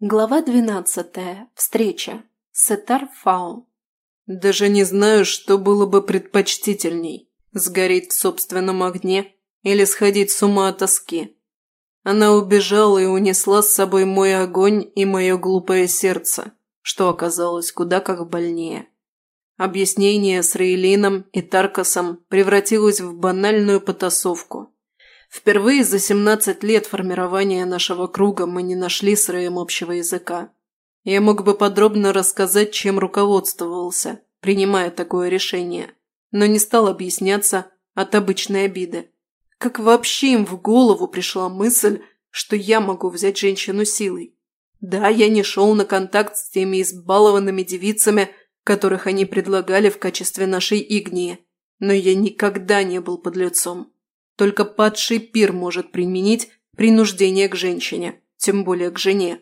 Глава двенадцатая. Встреча. Сетар Фау. Даже не знаю, что было бы предпочтительней – сгореть в собственном огне или сходить с ума от тоски. Она убежала и унесла с собой мой огонь и мое глупое сердце, что оказалось куда как больнее. Объяснение с Рейлином и Таркасом превратилось в банальную потасовку – Впервые за 17 лет формирования нашего круга мы не нашли с Рэем общего языка. Я мог бы подробно рассказать, чем руководствовался, принимая такое решение, но не стал объясняться от обычной обиды. Как вообще им в голову пришла мысль, что я могу взять женщину силой? Да, я не шел на контакт с теми избалованными девицами, которых они предлагали в качестве нашей игнии, но я никогда не был под лицом. Только падший пир может применить принуждение к женщине, тем более к жене.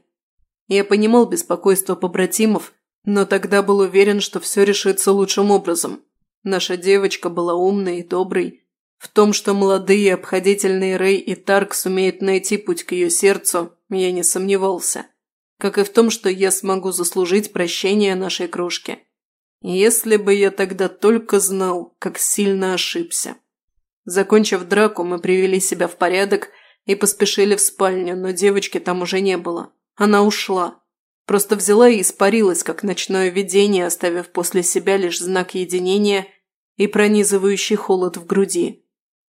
Я понимал беспокойство побратимов, но тогда был уверен, что все решится лучшим образом. Наша девочка была умной и доброй. В том, что молодые обходительные Рэй и Тарк сумеют найти путь к ее сердцу, я не сомневался. Как и в том, что я смогу заслужить прощение нашей крошки. Если бы я тогда только знал, как сильно ошибся. Закончив драку, мы привели себя в порядок и поспешили в спальню, но девочки там уже не было. Она ушла. Просто взяла и испарилась, как ночное видение, оставив после себя лишь знак единения и пронизывающий холод в груди.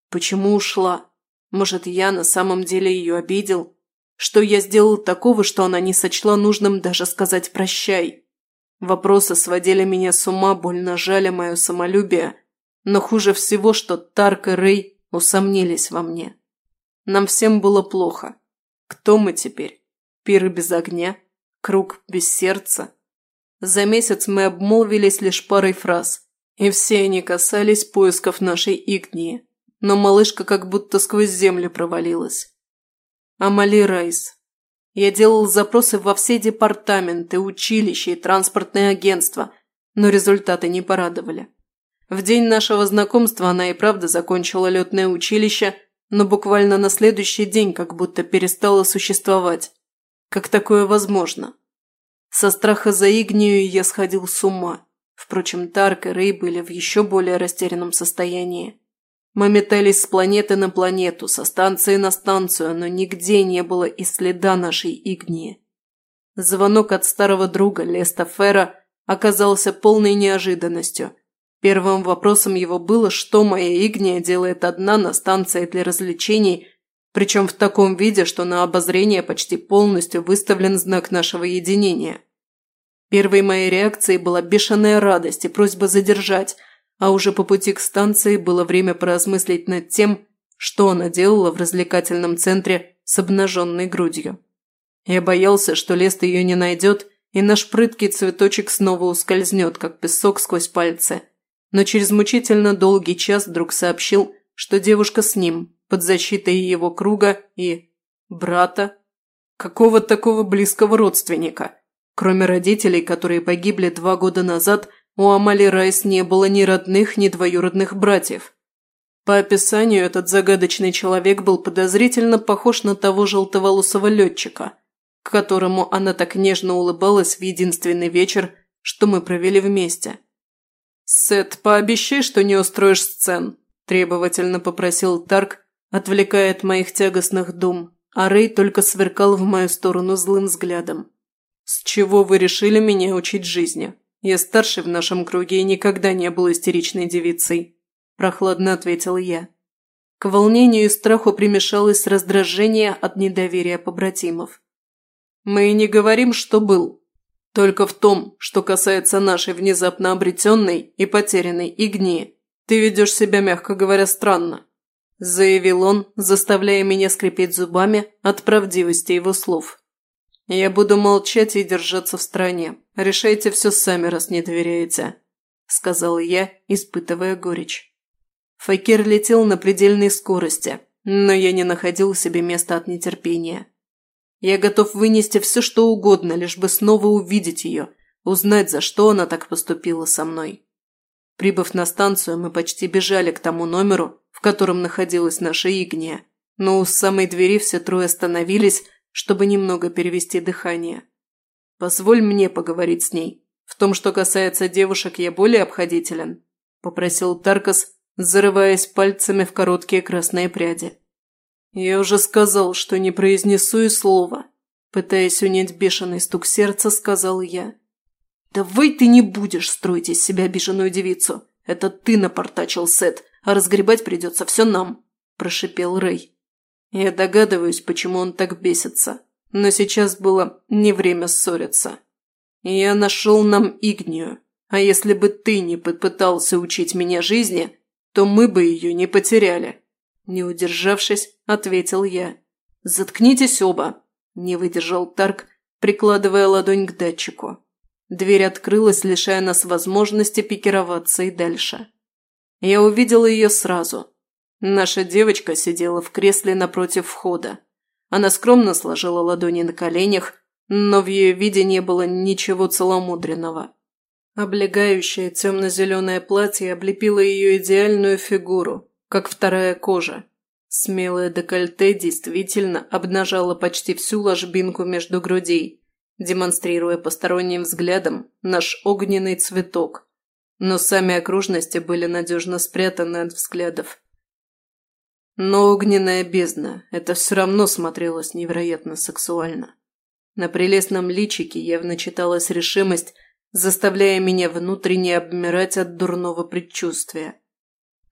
Почему ушла? Может, я на самом деле ее обидел? Что я сделал такого, что она не сочла нужным даже сказать «прощай»? Вопросы сводили меня с ума, больно жали мое самолюбие – но хуже всего, что Тарк и Рэй усомнились во мне. Нам всем было плохо. Кто мы теперь? Пиры без огня? Круг без сердца? За месяц мы обмолвились лишь парой фраз, и все они касались поисков нашей Игнии. Но малышка как будто сквозь землю провалилась. Амали Райс. Я делал запросы во все департаменты, училища и транспортные агентства, но результаты не порадовали. В день нашего знакомства она и правда закончила летное училище, но буквально на следующий день как будто перестала существовать. Как такое возможно? Со страха за Игнию я сходил с ума. Впрочем, Тарк и Рэй были в еще более растерянном состоянии. Мы метались с планеты на планету, со станции на станцию, но нигде не было и следа нашей Игнии. Звонок от старого друга Леста Фера оказался полной неожиданностью – Первым вопросом его было, что моя Игния делает одна на станции для развлечений, причем в таком виде, что на обозрение почти полностью выставлен знак нашего единения. Первой моей реакцией была бешеная радость и просьба задержать, а уже по пути к станции было время поразмыслить над тем, что она делала в развлекательном центре с обнаженной грудью. Я боялся, что Лест ее не найдет, и наш прыткий цветочек снова ускользнет, как песок сквозь пальцы – но через мучительно долгий час вдруг сообщил, что девушка с ним, под защитой его круга и... брата. Какого такого близкого родственника? Кроме родителей, которые погибли два года назад, у Амали Райс не было ни родных, ни двоюродных братьев. По описанию, этот загадочный человек был подозрительно похож на того желтоволосого летчика, к которому она так нежно улыбалась в единственный вечер, что мы провели вместе. «Сет, пообещай, что не устроишь сцен», – требовательно попросил Тарк, отвлекая от моих тягостных дум, а Рэй только сверкал в мою сторону злым взглядом. «С чего вы решили меня учить жизни? Я старший в нашем круге и никогда не был истеричной девицей», – прохладно ответил я. К волнению и страху примешалось раздражение от недоверия побратимов. «Мы не говорим, что был», только в том, что касается нашей внезапно обретенной и потерянной Игнии, ты ведешь себя, мягко говоря, странно», – заявил он, заставляя меня скрипеть зубами от правдивости его слов. «Я буду молчать и держаться в стороне. Решайте все сами, раз не доверяете», – сказал я, испытывая горечь. Факир летел на предельной скорости, но я не находил себе места от нетерпения. Я готов вынести все, что угодно, лишь бы снова увидеть ее, узнать, за что она так поступила со мной. Прибыв на станцию, мы почти бежали к тому номеру, в котором находилась наша Игния, но у самой двери все трое остановились, чтобы немного перевести дыхание. Позволь мне поговорить с ней. В том, что касается девушек, я более обходителен», – попросил Таркас, зарываясь пальцами в короткие красные пряди. «Я уже сказал, что не произнесу и слова», – пытаясь унять бешеный стук сердца, сказал я. «Давай ты не будешь строить из себя обиженную девицу. Это ты напортачил Сет, а разгребать придется все нам», – прошипел Рэй. Я догадываюсь, почему он так бесится, но сейчас было не время ссориться. Я нашел нам Игнию, а если бы ты не попытался учить меня жизни, то мы бы ее не потеряли. Не удержавшись, ответил я. «Заткнитесь оба!» – не выдержал Тарк, прикладывая ладонь к датчику. Дверь открылась, лишая нас возможности пикироваться и дальше. Я увидела ее сразу. Наша девочка сидела в кресле напротив входа. Она скромно сложила ладони на коленях, но в ее виде не было ничего целомудренного. Облегающее темно-зеленое платье облепило ее идеальную фигуру, как вторая кожа. Смелое декольте действительно обнажало почти всю ложбинку между грудей, демонстрируя посторонним взглядом наш огненный цветок. Но сами окружности были надежно спрятаны от взглядов. Но огненная бездна – это все равно смотрелось невероятно сексуально. На прелестном личике явно читалась решимость, заставляя меня внутренне обмирать от дурного предчувствия.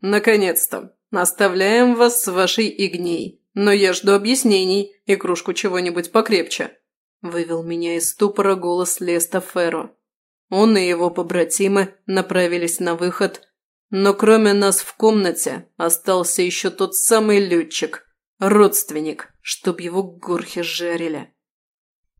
«Наконец-то! Оставляем вас с вашей игней, но я жду объяснений и кружку чего-нибудь покрепче», – вывел меня из ступора голос Леста Ферро. Он и его побратимы направились на выход, но кроме нас в комнате остался еще тот самый летчик, родственник, чтоб его горхи жарили.